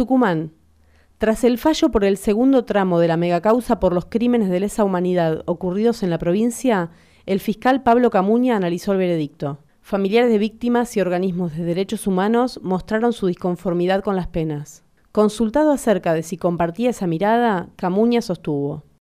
Tucumán. Tras el fallo por el segundo tramo de la megacausa por los crímenes de lesa humanidad ocurridos en la provincia, el fiscal Pablo Camuña analizó el veredicto. Familiares de víctimas y organismos de derechos humanos mostraron su disconformidad con las penas. Consultado acerca de si compartía esa mirada, Camuña sostuvo.